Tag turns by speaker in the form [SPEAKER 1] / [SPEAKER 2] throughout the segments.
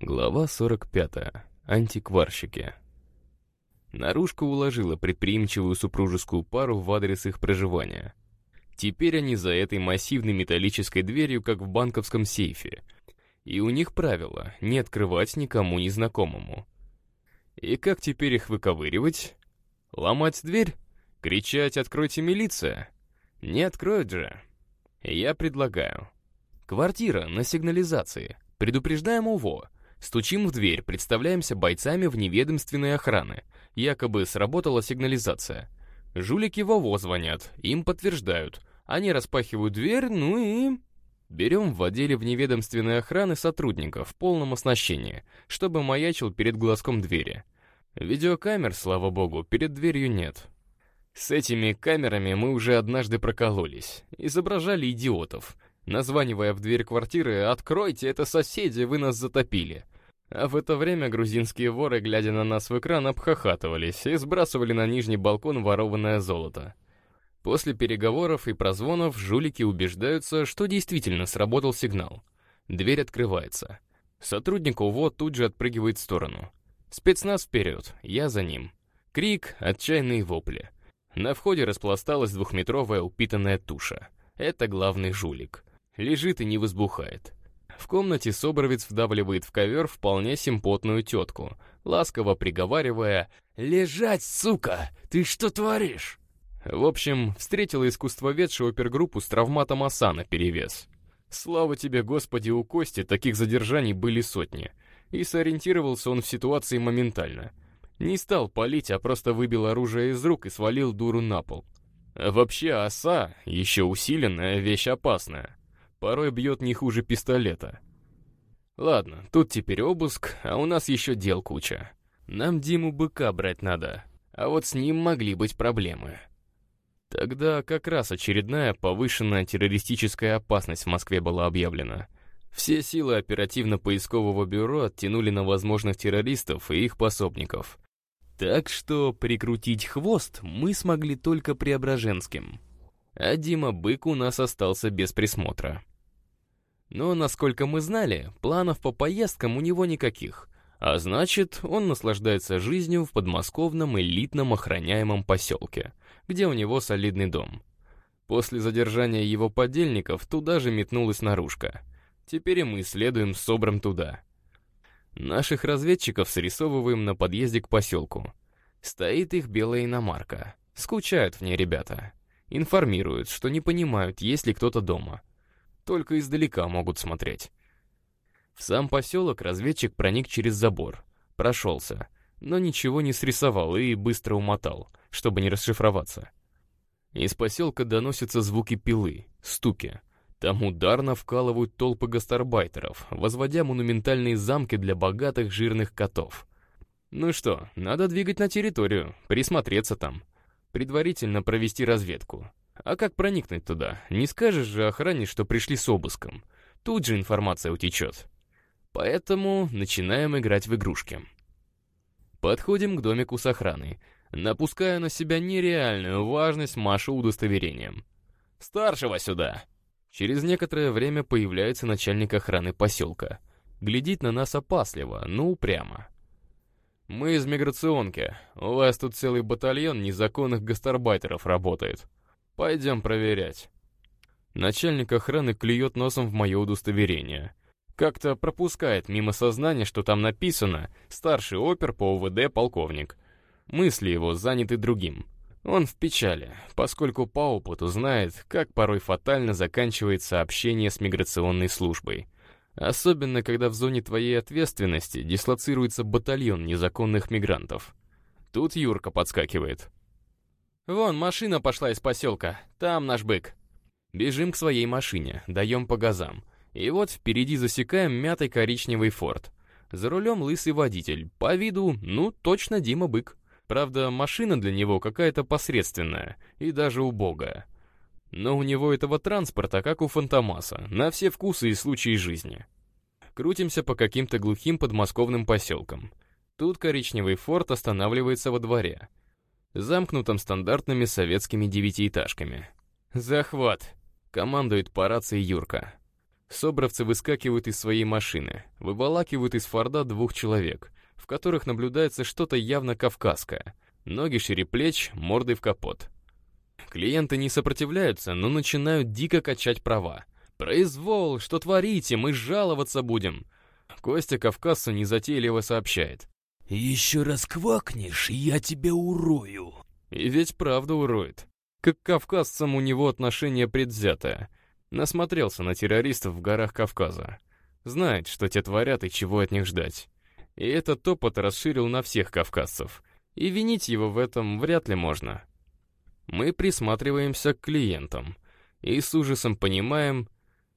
[SPEAKER 1] Глава 45. Антикварщики. Наружка уложила предприимчивую супружескую пару в адрес их проживания. Теперь они за этой массивной металлической дверью, как в банковском сейфе. И у них правило — не открывать никому незнакомому. И как теперь их выковыривать? Ломать дверь? Кричать «Откройте милиция!» Не откроют же. Я предлагаю. Квартира на сигнализации. Предупреждаем УВО. Стучим в дверь, представляемся бойцами в неведомственной охраны. Якобы сработала сигнализация. Жулики ВОВО звонят, им подтверждают. Они распахивают дверь, ну и... Берем в отделе вневедомственной охраны сотрудников в полном оснащении, чтобы маячил перед глазком двери. Видеокамер, слава богу, перед дверью нет. С этими камерами мы уже однажды прокололись. Изображали идиотов. Названивая в дверь квартиры «Откройте, это соседи, вы нас затопили». А в это время грузинские воры, глядя на нас в экран, обхохатывались и сбрасывали на нижний балкон ворованное золото. После переговоров и прозвонов жулики убеждаются, что действительно сработал сигнал. Дверь открывается. Сотрудник УВО тут же отпрыгивает в сторону. Спецназ вперед, я за ним. Крик, отчаянные вопли. На входе распласталась двухметровая упитанная туша. Это главный жулик. Лежит и не возбухает. В комнате Собровец вдавливает в ковер вполне симпотную тетку, ласково приговаривая «Лежать, сука! Ты что творишь?» В общем, встретила искусствоведшую опергруппу с травматом оса перевес. Слава тебе, Господи, у Кости таких задержаний были сотни. И сориентировался он в ситуации моментально. Не стал палить, а просто выбил оружие из рук и свалил дуру на пол. Вообще оса, еще усиленная, вещь опасная порой бьет не хуже пистолета. Ладно, тут теперь обыск, а у нас еще дел куча. Нам Диму Быка брать надо, а вот с ним могли быть проблемы. Тогда как раз очередная повышенная террористическая опасность в Москве была объявлена. Все силы оперативно-поискового бюро оттянули на возможных террористов и их пособников. Так что прикрутить хвост мы смогли только Преображенским а Дима Бык у нас остался без присмотра. Но, насколько мы знали, планов по поездкам у него никаких, а значит, он наслаждается жизнью в подмосковном элитном охраняемом поселке, где у него солидный дом. После задержания его подельников туда же метнулась наружка. Теперь и мы следуем с Собром туда. Наших разведчиков срисовываем на подъезде к поселку. Стоит их белая иномарка. Скучают в ней ребята. Информируют, что не понимают, есть ли кто-то дома. Только издалека могут смотреть. В сам поселок разведчик проник через забор. Прошелся, но ничего не срисовал и быстро умотал, чтобы не расшифроваться. Из поселка доносятся звуки пилы, стуки. Там ударно вкалывают толпы гастарбайтеров, возводя монументальные замки для богатых жирных котов. Ну что, надо двигать на территорию, присмотреться там предварительно провести разведку. А как проникнуть туда? Не скажешь же охране, что пришли с обыском. Тут же информация утечет. Поэтому начинаем играть в игрушки. Подходим к домику с охраной. Напускаю на себя нереальную важность, машу удостоверением. «Старшего сюда!» Через некоторое время появляется начальник охраны поселка. Глядит на нас опасливо, но упрямо. «Мы из миграционки. У вас тут целый батальон незаконных гастарбайтеров работает. Пойдем проверять». Начальник охраны клюет носом в мое удостоверение. Как-то пропускает мимо сознания, что там написано «старший опер по УВД полковник». Мысли его заняты другим. Он в печали, поскольку по опыту знает, как порой фатально заканчивается общение с миграционной службой. Особенно, когда в зоне твоей ответственности дислоцируется батальон незаконных мигрантов. Тут Юрка подскакивает. «Вон, машина пошла из поселка. Там наш бык». Бежим к своей машине, даем по газам. И вот впереди засекаем мятый коричневый форт. За рулем лысый водитель. По виду, ну, точно Дима Бык. Правда, машина для него какая-то посредственная и даже убогая. Но у него этого транспорта, как у Фантомаса, на все вкусы и случаи жизни. Крутимся по каким-то глухим подмосковным поселкам. Тут коричневый форт останавливается во дворе, замкнутом стандартными советскими девятиэтажками. «Захват!» — командует по рации Юрка. Собравцы выскакивают из своей машины, выволакивают из форда двух человек, в которых наблюдается что-то явно кавказское. Ноги шире плеч, мордой в капот. Клиенты не сопротивляются, но начинают дико качать права. «Произвол! Что творите? Мы жаловаться будем!» Костя Кавказцу незатейливо сообщает.
[SPEAKER 2] «Еще раз квакнешь, я тебя урою!»
[SPEAKER 1] И ведь правда уроет. Как кавказцам у него отношение предвзятое. Насмотрелся на террористов в горах Кавказа. Знает, что те творят и чего от них ждать. И этот опыт расширил на всех кавказцев. И винить его в этом вряд ли можно. Мы присматриваемся к клиентам. И с ужасом понимаем,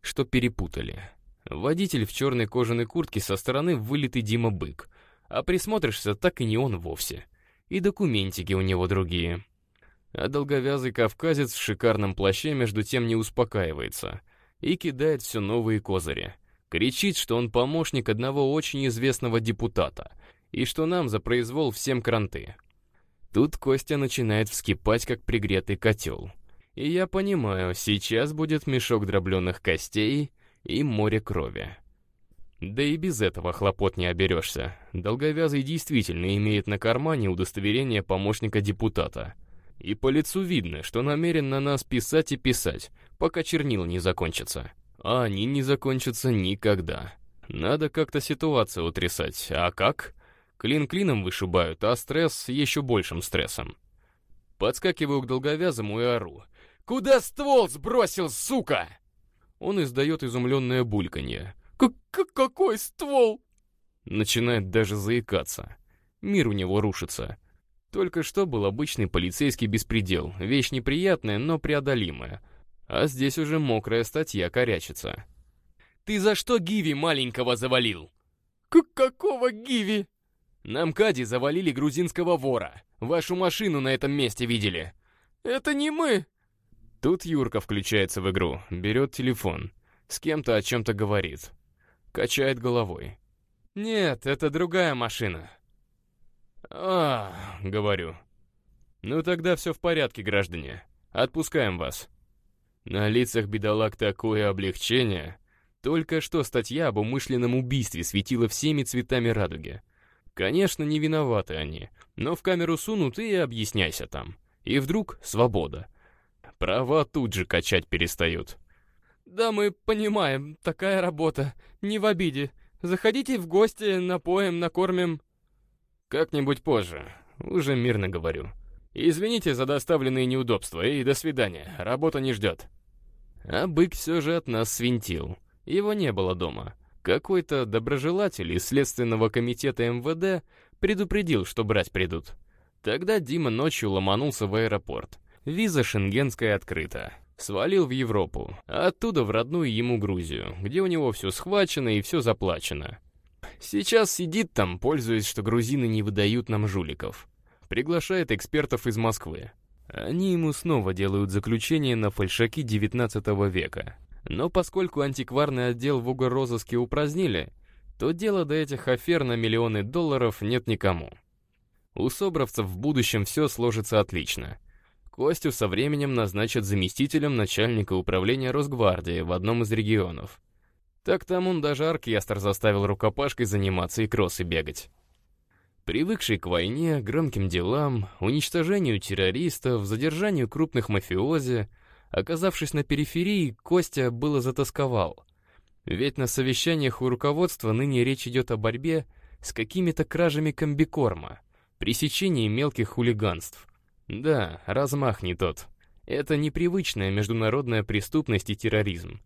[SPEAKER 1] что перепутали. Водитель в черной кожаной куртке со стороны вылитый Дима Бык. А присмотришься, так и не он вовсе. И документики у него другие. А долговязый кавказец в шикарном плаще между тем не успокаивается. И кидает все новые козыри. Кричит, что он помощник одного очень известного депутата. И что нам за произвол всем кранты. Тут Костя начинает вскипать, как пригретый котел. И я понимаю, сейчас будет мешок дробленых костей и море крови. Да и без этого хлопот не оберешься. Долговязый действительно имеет на кармане удостоверение помощника депутата. И по лицу видно, что намерен на нас писать и писать, пока чернил не закончатся. А они не закончатся никогда. Надо как-то ситуацию утрясать. А как? Клин клином вышибают, а стресс еще большим стрессом. Подскакиваю к долговязому и ору. «Куда ствол сбросил, сука?» Он издает изумленное бульканье. К «Какой ствол?» Начинает даже заикаться. Мир у него рушится. Только что был обычный полицейский беспредел. Вещь неприятная, но преодолимая. А здесь уже мокрая статья корячится. «Ты за что Гиви маленького завалил?» К «Какого Гиви?» «Нам Кади завалили грузинского вора. Вашу машину на этом месте видели». «Это не мы!» Тут Юрка включается в игру, берет телефон, с кем-то о чем-то говорит. Качает головой. «Нет, это другая машина». «А, — говорю. Ну тогда все в порядке, граждане. Отпускаем вас». На лицах бедолаг такое облегчение. Только что статья об умышленном убийстве светила всеми цветами радуги. Конечно, не виноваты они, но в камеру сунут и объясняйся там. И вдруг свобода. Права тут же качать перестают. «Да мы понимаем, такая работа, не в обиде. Заходите в гости, напоим, накормим». «Как-нибудь позже, уже мирно говорю. Извините за доставленные неудобства и до свидания, работа не ждет». А бык все же от нас свинтил. Его не было дома. Какой-то доброжелатель из Следственного комитета МВД предупредил, что брать придут. Тогда Дима ночью ломанулся в аэропорт. Виза шенгенская открыта. Свалил в Европу, оттуда в родную ему Грузию, где у него все схвачено и все заплачено. Сейчас сидит там, пользуясь, что грузины не выдают нам жуликов. Приглашает экспертов из Москвы. Они ему снова делают заключение на фальшаки 19 века. Но поскольку антикварный отдел в угорозыске упразднили, то дела до этих афер на миллионы долларов нет никому. У собравцев в будущем все сложится отлично. Костю со временем назначат заместителем начальника управления Росгвардии в одном из регионов. Так там он даже оркестр заставил рукопашкой заниматься и кроссы бегать. Привыкший к войне, громким делам, уничтожению террористов, задержанию крупных мафиози, оказавшись на периферии, Костя было затасковал. Ведь на совещаниях у руководства ныне речь идет о борьбе с какими-то кражами комбикорма, пресечении мелких хулиганств — да, размах не тот. Это непривычная международная преступность и терроризм.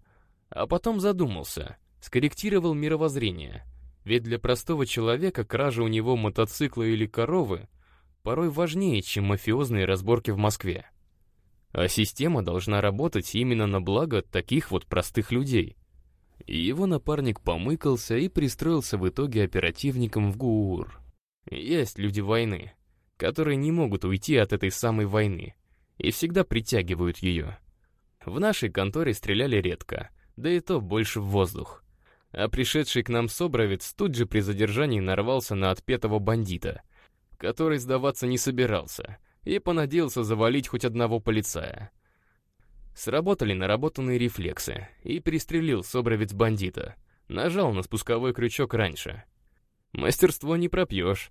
[SPEAKER 1] А потом задумался, скорректировал мировоззрение. Ведь для простого человека кража у него мотоцикла или коровы порой важнее, чем мафиозные разборки в Москве. А система должна работать именно на благо таких вот простых людей. И его напарник помыкался и пристроился в итоге оперативником в ГУР. Есть люди войны, которые не могут уйти от этой самой войны и всегда притягивают ее. В нашей конторе стреляли редко, да и то больше в воздух. А пришедший к нам собравец тут же при задержании нарвался на отпетого бандита, который сдаваться не собирался и понадеялся завалить хоть одного полицая. Сработали наработанные рефлексы, и пристрелил собровец бандита. Нажал на спусковой крючок раньше. Мастерство не пропьешь.